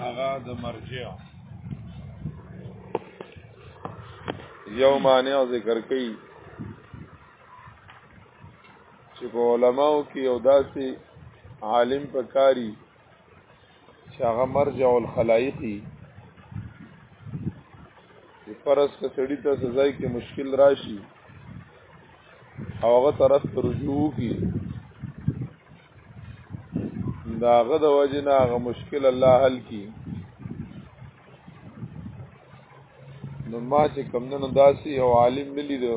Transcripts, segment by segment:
هغه د مرجع یو معنی ذکر کړي چې په علماو کې یو داسې عالم پکاري چې هغه مرجع الخلائقي چې فرض که سړی ته سزای کې مشکل راشي او هغه طرف ته رجوع کی دا هغه د وجه نه هغه مشکل الله حل کی نو ما چې کمندونو داسي او عالم ملي دو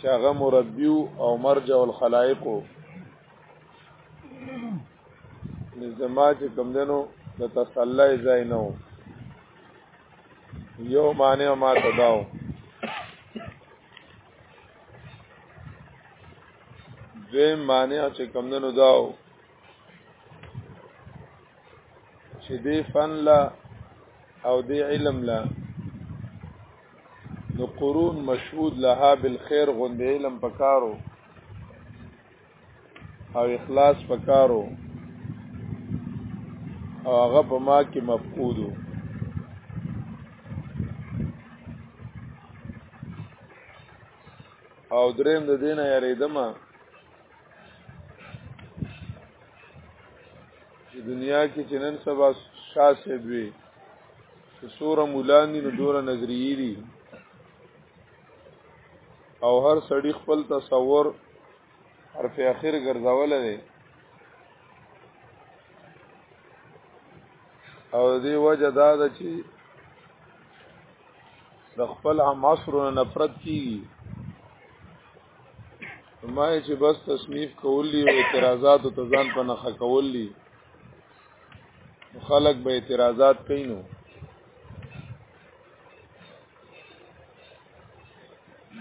شاغه مربیو او مرجع الخلائقو زما چې کم دنو د تسلی ځای نه و یو معنی ما ته داو دویم معنی چې کم دنو داو چې دی فن لا او دی علم لا نو قرون مشهود لها بالخير غوند علم پکارو او اخلاص پکارو او هغه په ما کې مفقود وو او دریم د دینه یریدم چې دنیا کې چې نن سبا شاسې وي چې سوره مولانی نو دوره نظریې دي او هر سړی خپل تصور حرف اخر ګرځول دی او دی وجه دا ده چې د خپل هم عصرونه نفرت کیږي ما چې بس تصنیف کولی او اعتراضات او تزان په نخښه کولی خلق به اعتراضات کینو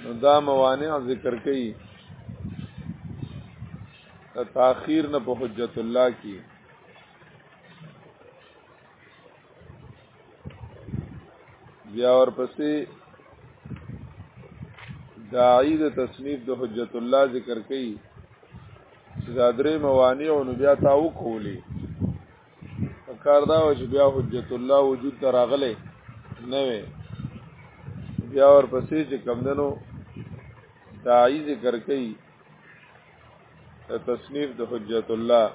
نو دا موانع ذکر کړي د تاخير نه په حجت الله کې بیا ورپسې داعی د تصنیف د حجت الله ذکر کړي چې دا درې موانع او نو بیا تا وکولي کار دا و چې بیا حجت الله وجود ته راغلی نه وي بیا ورپسې چې کمدنو داعی ذکر کوي د تصنیف د حجت الله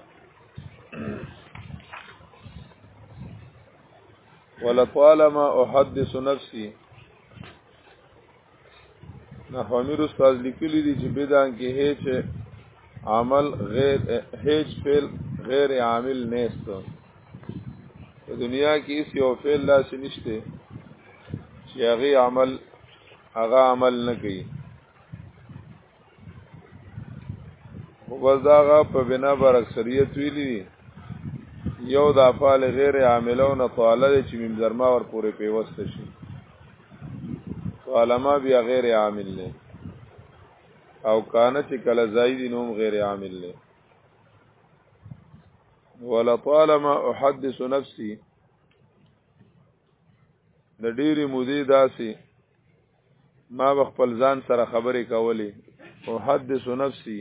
ولطالما احدث نفسي نه امیر استاد لیکلی دی چې بدعا کې هیڅ عمل غیر هیڅ فعل غیر عامل نهسته په دنیا کې هیڅ یو فعل لاس نشته چې هغه عمل هغه عمل نه کوي خو بس داغه په بنا بر اکثریت ویلی یو د افعال غیر عاملو نه طاله دی چې مم زرما ور پورې پیوست شي طالما بیا غیر عامل نه او کانه چې کله زائد نوم غیر عامل نه ولا طالما احدث نفسي د ډېری مودې داسې ما به خپل ځان سره خبرې کولې او حدث نفسي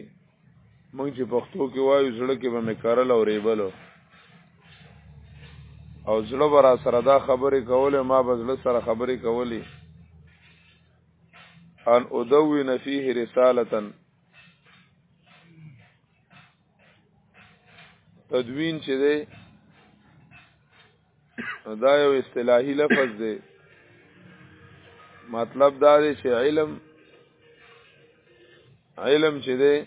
مونږ چې پښتو کې وایو زړه کې به مې کرل او ریبلو او زړه به را سره دا خبرې کولې ما به زړه سره خبرې کولې ان ادوین فیه رسالتا تدوین چې دی دا یو اصطلاحي لفظ دی مطلب دا دی چې علم علم چې دی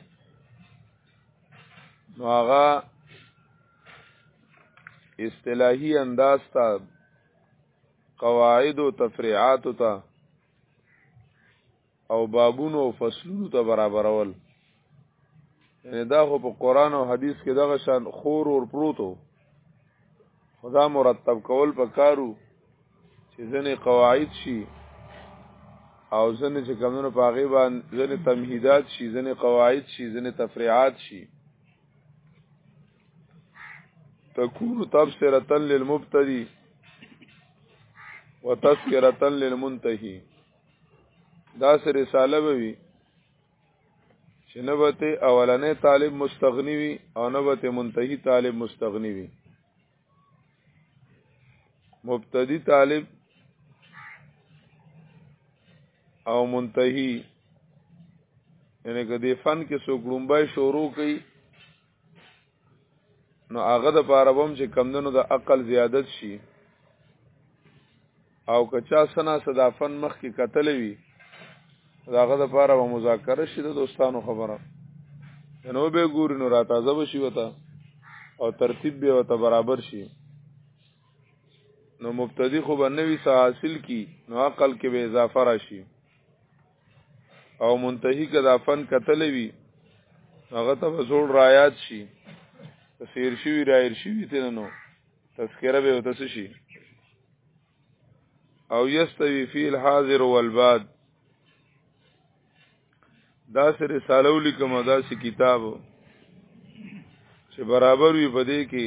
نو هغه اصطلاحي انداز ته قواعد او تفریعات ته او بابونو او فصلونو ته برابرول یعنی دا خو په قران او حدیث کې دغه شان خور اور پروتو خدا مرتب کول پکارو چې ځنې قواعد شي او ځنې چې کمونو په هغه باندې ځنې تمهیدات شي ځنې قواعد شي ځنې تفریعات شي تكون تبصرة للمبتدي وتذكرة للمنتهي دا سه رساله به وي چې نه به ته اولنې طالب مستغنی وي او نه به ته منتهي طالب مستغنی وي مبتدی طالب او منتهي یعنی که دی فن کې څوک لومبای شروع کوي نو هغه د پاره بم چې کمدنو د عقل زیادت شي او کچا سنا صدافن مخ کې قتل وي داغه د پاره و مذاکره شي د دوستانو خبره نو به ګوري نو را تازه بشي وتا او ترتیب به وتا برابر شي نو مبتدی خو بنوي سا حاصل کی نو عقل کې به اضافه راشي او منتهی کدا فن کتلې وی هغه ته وسول رایات شي تفسیر شي رایر شي تنه نو تذکره به وتس شي او یستوی فی الحاضر والباد دا سر رساله ولیکم دا سی کتاب چې برابر وي پدې کې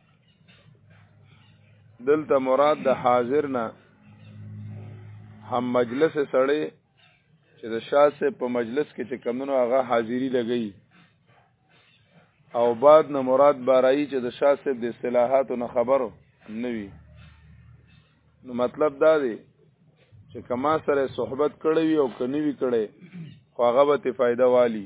دلته مراد د حاضر نه هم مجلس سړی چې د شاسه په مجلس کې چې کمونو هغه حاضری لګی او بعد نه مراد بارای چې د شاسه د اصطلاحاتو نه خبرو نوي نو مطلب دا دی چې کما سره صحبت کړی او کني وی کړی خو هغه به فائدہ والی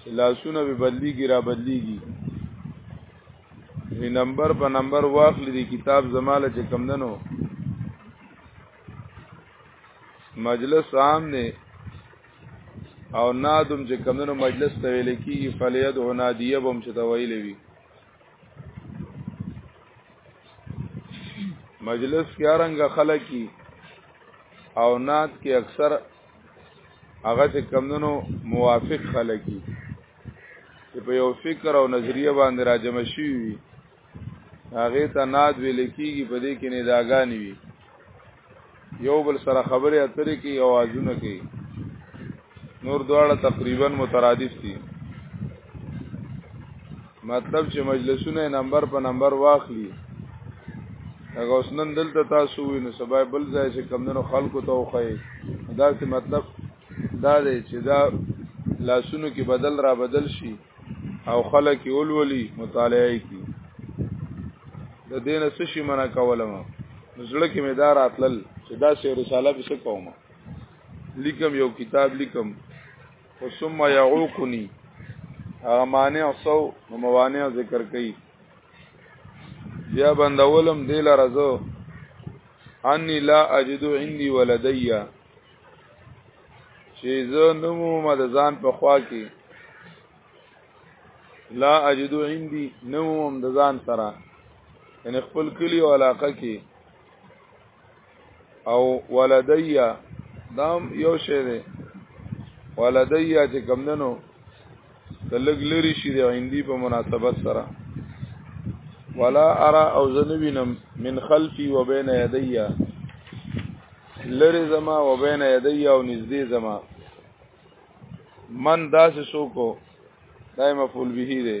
چې لاسونه به بدلیږي را بدلیږي هی نمبر په نمبر واخلې دی کتاب زماله چې کم دنو مجلس عام نه او نادم چې کم دنو مجلس ته ویل کیږي فلیاد او نادیه بم چې ته ویلې وی مجلس کې رنګ خلک او ناد کې اکثر هغه چې کمونو موافق خلک دي چې په یو فکر او نظریه باندې راجمع شي وي هغه ته ناد ویل کیږي په دې کې نداګان وي یو بل سره خبرې اترې کې اوازونه کوي نور دواړه تقریبا مترادف دي مطلب چې مجلسونه نمبر په نمبر واخلي هغه اوس نن دلته تاسو وي نو سبا بل ځای چې کمندونو خلکو ته وخی دا څه مطلب دا دی چې دا لاسونو کې بدل را بدل شي او خلک یې ولولي مطالعه یې کوي د دې نه څه شي منع کولم زړه کې مې دا راتلل چې دا سه رساله به څه کوم لیکم یو کتاب لیکم ثم يعوقني هغه مانع سو نو موانع ذکر کړي بیا بندولم دی لرزو انی لا اجد عندي ولدیا چې زه نمو مدزان په خوا کې لا اجد عندي نمو مدزان سره ان خپل کلی او علاقه کې او ولدیا دام یو شی دی ولدیا چې کم دنو د لګ لري شي د عندي په مناسبت سره ولا ارى او زنوینم من خلفي وبين يدي لری زما وبين يدي او نږدې زما من داسې سوکو دای مفعول به دی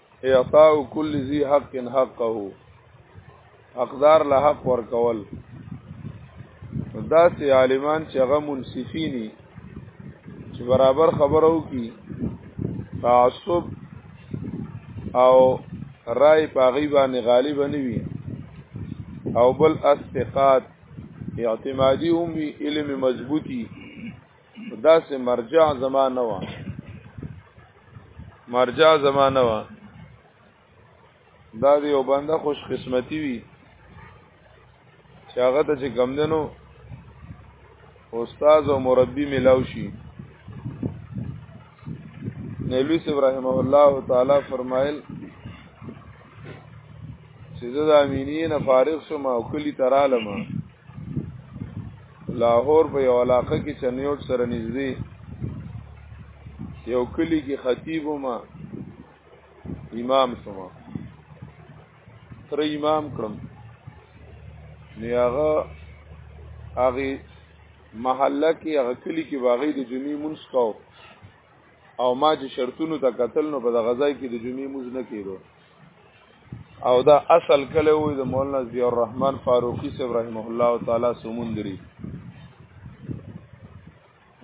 اعطاء كل ذي حق حقه حقدار له حق ورکول دا سي عالمان چې هغه منصفيني چې برابر خبرو کی تعصب او رائے پاغي باندې غالب نه وي او بل استقات اعتمادي هم علم مضبوطي دا سه مرجع زمانه وا مرجع زمانه وا دا دی او بنده خوش قسمتی وی چې هغه ته چې کمدنو استاد او مربي ملاو شي نبی ابراهیم الله تعالی فرمایل چې زه د امینین فارغ شوم او کلی ترالم لاهور په یو علاقه کې چنیوټ سره نږدې یو کلی کې خطیب ما امام شوم تر امام کړم نیاغه هغه محله کې هغه کلی کې واغې د جمعې مونږ کاو او ما چې شرطونو ته قتل نو په غزا کې د جمعې مونږ نه کېدو او دا اصل کله وي د مولانا ضیاء الرحمن فاروقی صاحب رحمه الله تعالی سمندري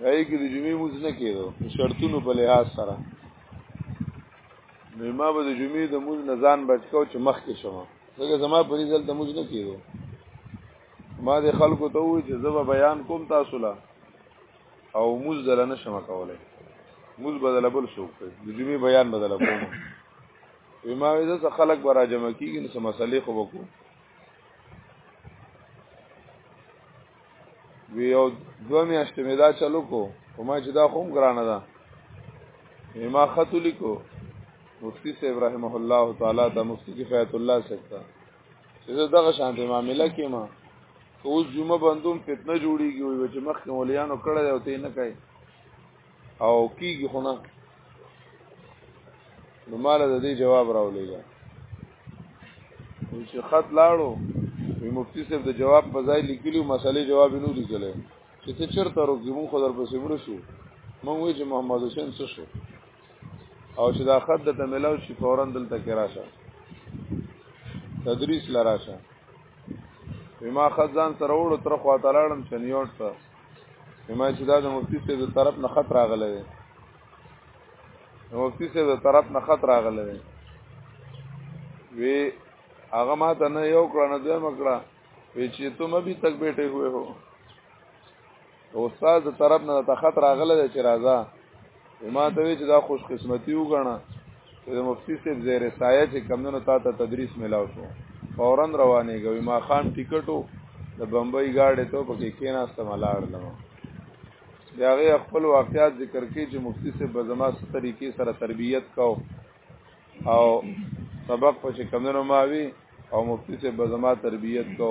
هغه کې د جمعې موز نه کېدو شرطونو په لحاظ سره نو ما به د جمعې د موز نه ځان بچکاو چې مخ کې شوم ځکه زما په ریزل د موز نه کېدو ما د خلکو ته وې چې زه به بیان کوم تاسو لا او موز دل نه شم کولای موز بدل بل شو د جمعې بیان بدل کوم ما وې زه خلک به را جمع کیږي نو مسلې خو وکړو وی یو دوه میاشتې مې دا چلو کو او ما چې دا خوم ګرانه ده ما خط لیکو مفتی سے ابراهیم الله تعالی دا مفتی کفایت الله سکتا چې دغه شانته معاملې کې ما اوس جمعه بندوم فتنه جوړیږي وي چې مخکې مولیانو کړه او ته نه کوي او کیږي خو نه نو مال د دې جواب راولېږه چې خط لاړو وی مفتی صاحب د جواب په ځای لیکلو مسلې جواب نه لیکلې چې ته چرته روږي مون خو در پسې مړ شو مونږ وی چې محمد حسین څه شو او چې دا خط د تملاو شي فورا دلته کې راشه تدریس لراشه ما خزان سره وړو تر خوا تلاړم چنیوټ ته ما چې دا د مفتی صاحب د طرف نه خط راغلی دی د مفتی صاحب د طرف نه خط راغلی دی وی هغه ما ته نه یو کړه نه دوی مکړه وی چې ته مې به تک بیٹه ہوئے هو استاد د طرف نه ته خط راغلی دی چې راځه ما ته وی چې دا خوش قسمتي وګڼه د مفتی صاحب زیر سایه چې کمونو تا ته تدریس ملاو شو فورا روانې غوي ما خان ټیکټو د بمبئی گاډي ته پکې کیناسته ملاړ لمه بیا غي خپل واقعیات ذکر کړي چې مفتی صاحب به زما ست طریقې سره تربیت کو او سبق په چې کمونو ما وی او مفتی صاحب به زما تربیت کو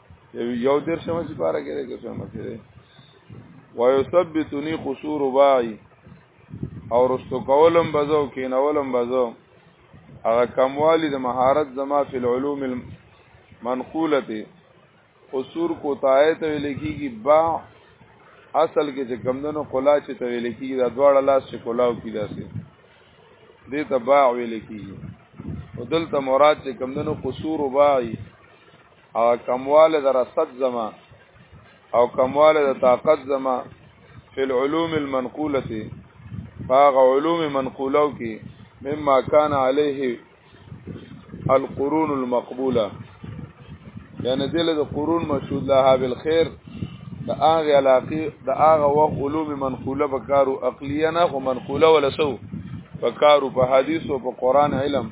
یو دیر شمه چې پاره کې ده شمه کې ده ويثبتني قصور باعي او رستو کولم بزو کینولم بزو هغه کموالی د مهارت زما فی العلوم المنقوله قصور کو تایت ویل کیږي با اصل کې چې کمندونو قلا چې ته ویل کیږي دا دواړه لاس چې کلاو کی داسې دې ته باع ویل کیږي او دلته مراد چې کمندونو قصور باعي او کمواله د رصد زما او کمواله د طاقت زما فی العلوم المنقوله فاغ علوم منقوله کی مما کان علیه القرون المقبوله یعنی دله د قرون مشهود لها بالخير د هغه علاقه د هغه وخت علوم منقوله په کارو عقلیه نه او منقوله ولا سو په کارو په حدیث او په قران علم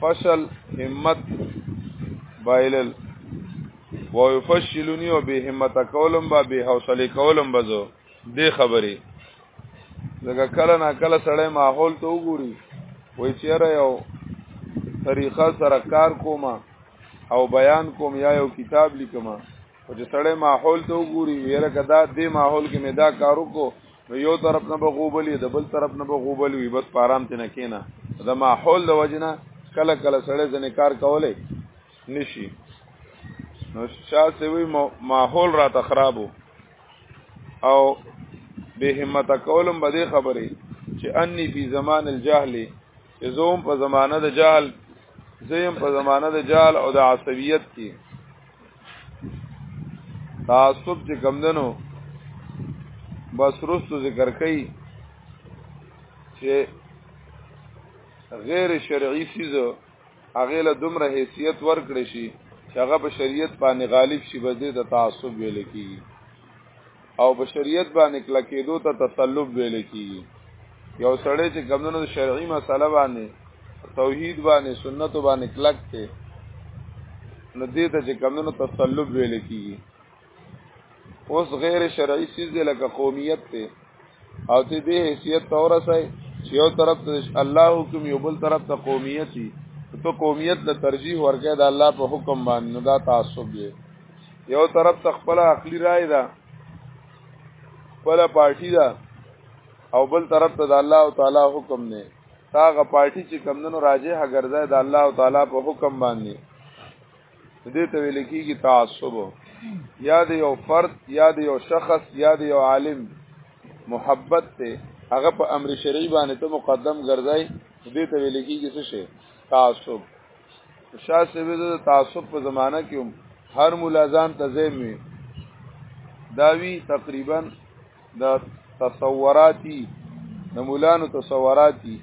فشل همت بایلل و یفشلنی او به همت کولم با به حوصله کولم بزو دې خبرې لکه کله نا کله سړی ماحول ته وګوري وای چیرې یو طریقه سره کار کوم او بیان کوم یا یو کتاب لیکم او چې سړی ماحول ته وګوري یره کدا دې ماحول کې مې دا کارو کو نو یو طرف نه به غوبلی د بل طرف نه به غوبلی وي بس پارام ته نه کینا دا ماحول د وجنه کله کله سړی ځنې کار کولای نشي نو شاه سوي ماحول را تخرابو او به همت کولم به دې خبرې چې انی فی زمان الجهل زوم په زمانه د جهل زیم په زمانه د جهل او د عصبیت کې تعصب چې کم دنو بس رستو ذکر کئی چې غیر شرعی سیزو هغه له دومره حیثیت ورکړي شي چې هغه په شریعت باندې غالب شي بده د تعصب ویل کیږي او په شریعت باندې کله کېدو ته تسلب ویل کیږي یو سړی چې کمونو شرعي مسله باندې توحید باندې سنت باندې کلک ته نو دې ته چې کمونو تسلب ویل کیږي اوس غیر شرعي سیز لکه قومیت ته او ته دې حیثیت تور سي چې یو طرف ته الله حکم یو بل طرف ته قومیت دي ته قومیت له ترجیح ورکې د الله په حکم باندې نو دا تعصب دی یو طرف ته خپل عقلی رائے ده خپل پارټي ده او بل طرف ته د الله تعالی حکم نه تاغه پارټي چې کمندونو راځي هغه ګرځي د الله تعالی په حکم باندې دې ته ویل کېږي تعصب یا د یو فرد یا د یو شخص یا د یو عالم محبت ته هغه په امر شرعي باندې ته مقدم ګرځای دې ته ویل کېږي څه شي تعصب شاه سیوی د تعصب په زمانہ کې هم هر ملازان تزیم وي داوی تقریبا دا تصوراتي د مولانو تصوراتي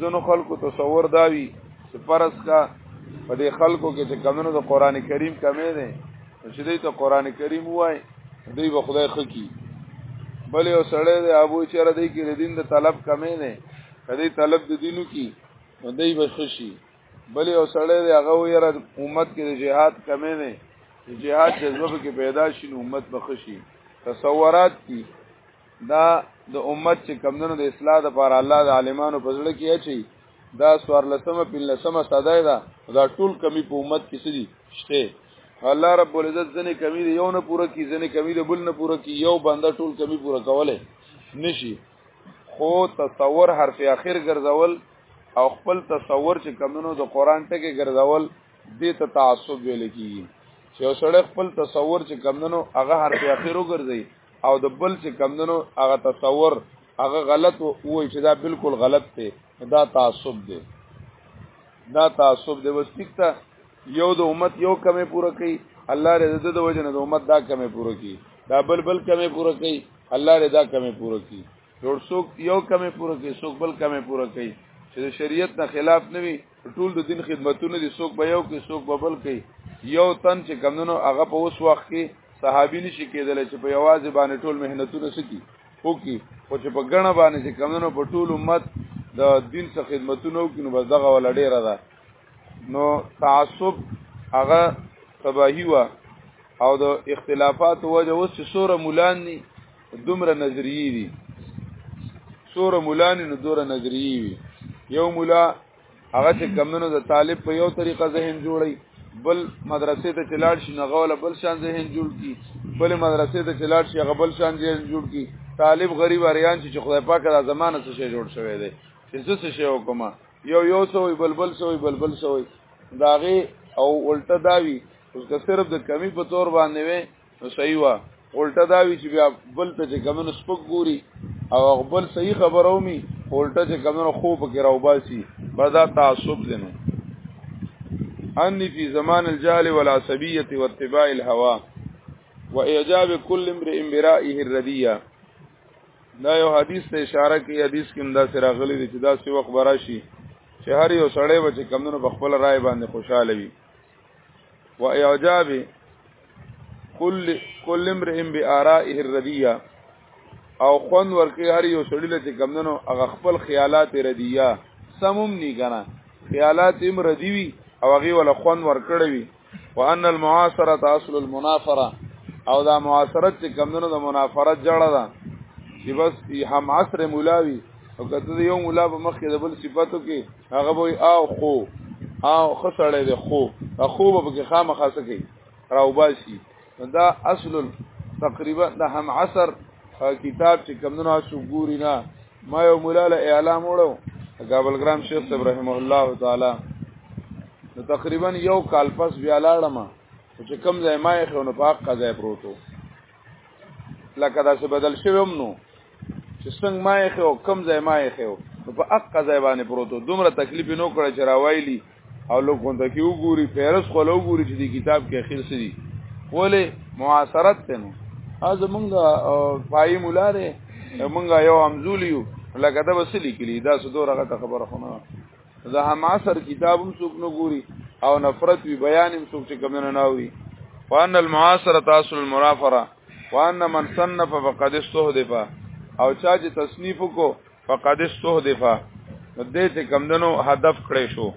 ځنو خلکو تصور داوي چې فرض کا په دې خلکو کې چې کمونو د قران کریم کمې ده چې دوی ته قران کریم وای دوی به خدای خکی بل یو سړی دی ابو چیرې دی کې د دین د طلب کمې ده کدی طلب د دینو کې دوی به خشي بل یو سړی دی هغه ویره امت کې د جهاد کمې نه جهاد جذبه کې پیدا شي نو امت بخشي تصورات کی دا د امت چې کمندونو د اصلاح لپاره الله د عالمانو په ځړه کې اچي دا سوار لسمه پن لسمه صدای دا دا ټول کمی په امت کې سړي شته الله رب العزت ځنې کمی دی یو نه پوره کی ځنې کمی دی بل نه پوره کی یو بنده ټول کمی پوره کوله نشي خو تصور حرف اخر ګرځول او خپل تصور چې کمونو د قران ټکي ګرځول دې ته تعصب ویل کیږي چې اوسړه خپل تصور چې کمونو هغه حرف اخر وګرځي او د بل چې کمونو هغه تصور هغه غلط وای چې دا بالکل غلط دی دا تعصب دی دا تعصب دی وسیکته یو د امت یو کمه پوره کوي الله رضا د وجنه د امت دا کمه پوره کوي دا بل بل کمه پوره کوي الله رضا کمه پوره کوي جوړ څوک یو کمه پوره کوي څوک بل کمه پوره کوي چې د شریعت نه خلاف نه وي ټول د دین خدمتونه دي څوک به یو کوي څوک به بل کوي یو تن چې کمونو هغه په اوس وخت کې صحابي نشي کېدل چې په یوازې باندې ټول مهنتونه سکی او کې خو چې په ګڼه باندې چې کمونو په ټول امت د دین څخه خدمتونه وکړي نو بس دغه ول ډیره ده نو تعصب هغه تباهی و او د اختلافات وجه اوس چې سوره مولان دي دومره نظریې دي سوره مولان نو دوره نظریې وي یو مولا هغه چې کمنو د طالب په یو طریقه ذهن جوړي بل مدرسې ته چلاړ شي نه غول بل شان ذهن جوړ کی بل مدرسې ته چلاړ شي هغه بل شان ذهن جوړ کی طالب غریب اریان چې خدای پاک د زمانه څخه جوړ شوی دی چې څه شي وکما یو یو سوې بلبل سوې بلبل سوې داغه او الټه داوی اوس که صرف د کمی په تور باندې وې نو صحیح وا الټه داوی چې بیا بل ته چې کمن سپک ګوري او خپل صحیح خبرو می الټه چې کمن خو په کې راوباسي بدا تعصب دینو انی فی زمان الجهل والعصبیه واتباع الهوى واعجاب كل امرئ برائه الرديه دا یو حدیث ته اشاره کوي حدیث کې دا سره غلي دي چې دا سی وخت براشي چې هر یو سړی به چې کمونو په خپل رائے باندې خوشاله وي و اعجاب کل کل امرئ بآرائه الردیه او خون ورکی هر یو سړی له کمندنو هغه خپل خیالات ردیه سموم نی کنه خیالات هم ردیوی او هغه ول خون ورکړوي وان المعاصره اصل المنافره او دا معاصرت چې کمونو د منافرت جړه ده چې بس هم عصر مولاوي او کته یو مولا په مخ کې د بل صفاتو کې هغه وای او خو او خسړې ده خو خو به کې خامخا سکی راوباسي دا اصل تقریبا د هم عصر کتاب چې کمونو اسو ګوري نه ما یو مولا له اعلام وړو کابل ګرام شیخ صاحب رحم الله تعالی نو تقریبا یو کال پس بیا لاړم چې کم ځای ما یې خو نو پاک قضا پروتو لکه دا څه بدل شوم نو چې څنګه ما یې خو کم ځای ما یې خو په اق قضا باندې پروتو دومره تکلیف نو کړ چې راوایلی او لو کوم ته کیو ګوري پیرس خو لو ګوري چې دی کتاب کې اخر سری ولې معاصرت ته نو از مونږه پای مولا دی مونږه یو امزولیو لکه دا وسلی کلی دا سدو رغه خبره خو نه دا هم اثر کتابم څوک نه ګوري او نفرت وی بیانم څوک چې کوم نه ناوي وان المعاصره تاصل المرافره وان من صنف فقد استهدف او چا چې تصنیف کو فقد استهدف نو دې ته کمدنو هدف کړې شو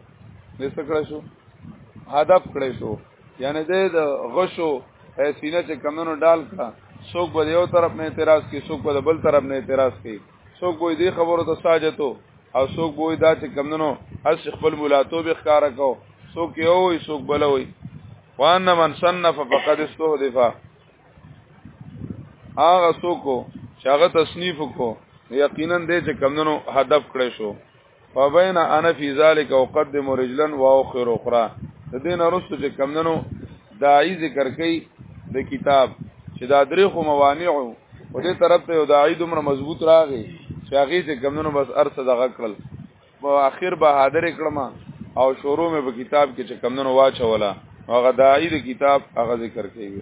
دې څه کړې شو هدف کړې شو یعنی دې د غشو حیثینه چې کمدنو ډال کړه څوک به یو طرف نه اعتراض کوي څوک به بل طرف نه اعتراض کوي څوک به دې خبرو ته ساجتو او څوک به دا چې کمدنو اس خپل ملاتو به ښکارا کو څوک یو وي څوک بل وي وان من صنف فقد استهدف هغه څوک چې هغه تصنیف کو یقینا دې چې کمندونو هدف کړی شو فبین انا فی ذلک اقدم رجلا واخر اخرى د دې نه رسو چې کمندونو داعی ذکر کړي د کتاب چې دا درې خو موانع او دې طرف ته یو داعی دومره مضبوط راغی چې هغه چې کمندونو بس ارسه دغه کړل په اخر به حاضر کړم او شروع مې په کتاب کې چې کمندونو واچوله هغه دای د کتاب هغه ذکر کوي